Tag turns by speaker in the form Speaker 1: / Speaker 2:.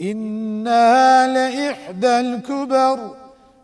Speaker 1: إنها لإحدى الكبر